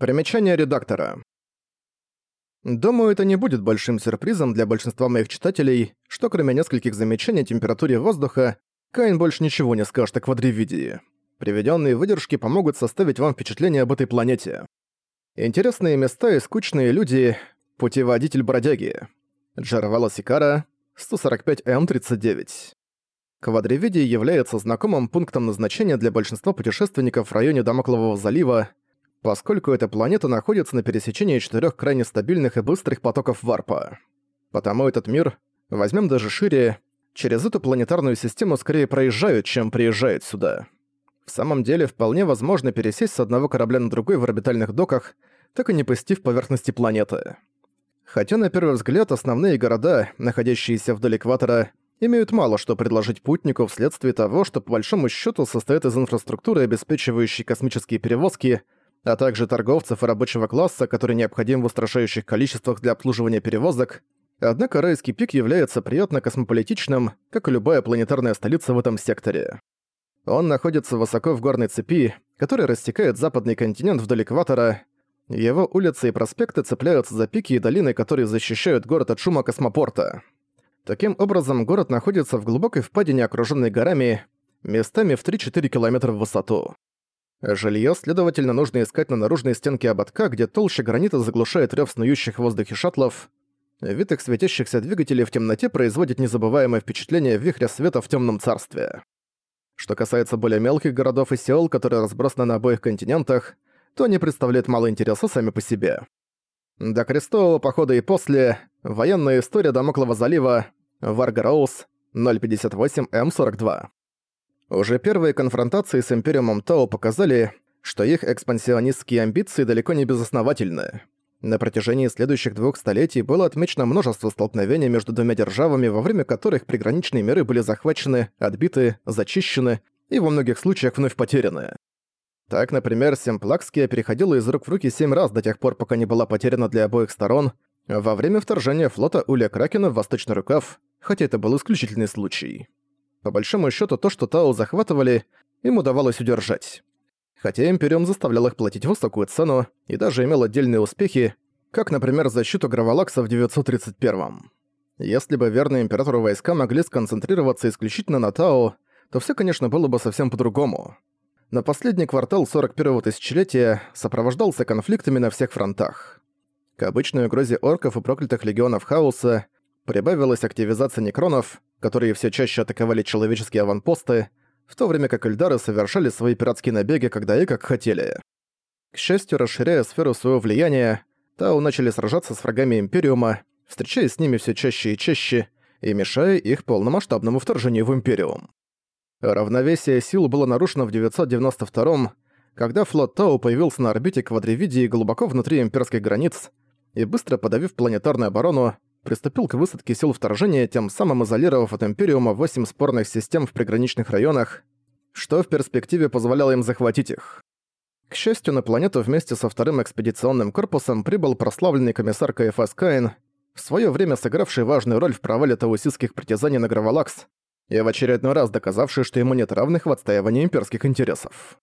Примечание редактора. Думаю, это не будет большим сюрпризом для большинства моих читателей, что кроме нескольких замечаний о температуре воздуха, Каин больше ничего не скажет о квадривидии. Приведенные выдержки помогут составить вам впечатление об этой планете. Интересные места и скучные люди — путеводитель бродяги. Джарвала Сикара, 145М39. Квадривидий является знакомым пунктом назначения для большинства путешественников в районе Дамоклового залива, поскольку эта планета находится на пересечении четырех крайне стабильных и быстрых потоков варпа. Потому этот мир, возьмем даже шире, через эту планетарную систему скорее проезжают, чем приезжают сюда. В самом деле, вполне возможно пересесть с одного корабля на другой в орбитальных доках, так и не посетив поверхности планеты. Хотя на первый взгляд основные города, находящиеся вдоль экватора, имеют мало что предложить путнику вследствие того, что по большому счету состоят из инфраструктуры, обеспечивающей космические перевозки – а также торговцев и рабочего класса, который необходим в устрашающих количествах для обслуживания перевозок, однако райский пик является приятно космополитичным, как и любая планетарная столица в этом секторе. Он находится высоко в горной цепи, которая растекает западный континент вдоль экватора. Его улицы и проспекты цепляются за пики и долины, которые защищают город от шума космопорта. Таким образом, город находится в глубокой впадине, окруженной горами, местами в 3-4 километра в высоту. Жилье, следовательно, нужно искать на наружной стенке ободка, где толще гранита заглушает рёв снующих в воздухе шаттлов. Вид их светящихся двигателей в темноте производит незабываемое впечатление вихря света в темном царстве. Что касается более мелких городов и сел, которые разбросаны на обоих континентах, то они представляют мало интереса сами по себе. До крестового похода и после военная история Дамоклова залива Варгароуз 058М42. Уже первые конфронтации с Империумом Тао показали, что их экспансионистские амбиции далеко не безосновательны. На протяжении следующих двух столетий было отмечено множество столкновений между двумя державами, во время которых приграничные миры были захвачены, отбиты, зачищены и во многих случаях вновь потеряны. Так, например, Семплакския переходила из рук в руки семь раз до тех пор, пока не была потеряна для обоих сторон, во время вторжения флота Уля Кракена в Восточный Рукав, хотя это был исключительный случай. По большому счету то, что Тау захватывали, им удавалось удержать. Хотя Империум заставлял их платить высокую цену и даже имел отдельные успехи, как, например, защиту Гравалакса в 931-м. Если бы верные Императору войска могли сконцентрироваться исключительно на Тау, то все, конечно, было бы совсем по-другому. На последний квартал 41-го тысячелетия сопровождался конфликтами на всех фронтах. К обычной угрозе орков и проклятых легионов хаоса прибавилась активизация некронов, которые все чаще атаковали человеческие аванпосты, в то время как Эльдары совершали свои пиратские набеги, когда и как хотели. К счастью, расширяя сферу своего влияния, Тау начали сражаться с врагами Империума, встречаясь с ними все чаще и чаще, и мешая их полномасштабному вторжению в Империум. Равновесие сил было нарушено в 992 когда флот Тау появился на орбите Квадривидии глубоко внутри имперских границ и, быстро подавив планетарную оборону, приступил к высадке сил вторжения, тем самым изолировав от Империума 8 спорных систем в приграничных районах, что в перспективе позволяло им захватить их. К счастью, на планету вместе со вторым экспедиционным корпусом прибыл прославленный комиссар КФС Каин, в своё время сыгравший важную роль в провале таусистских притязаний на Гравалакс и в очередной раз доказавший, что ему нет равных в отстаивании имперских интересов.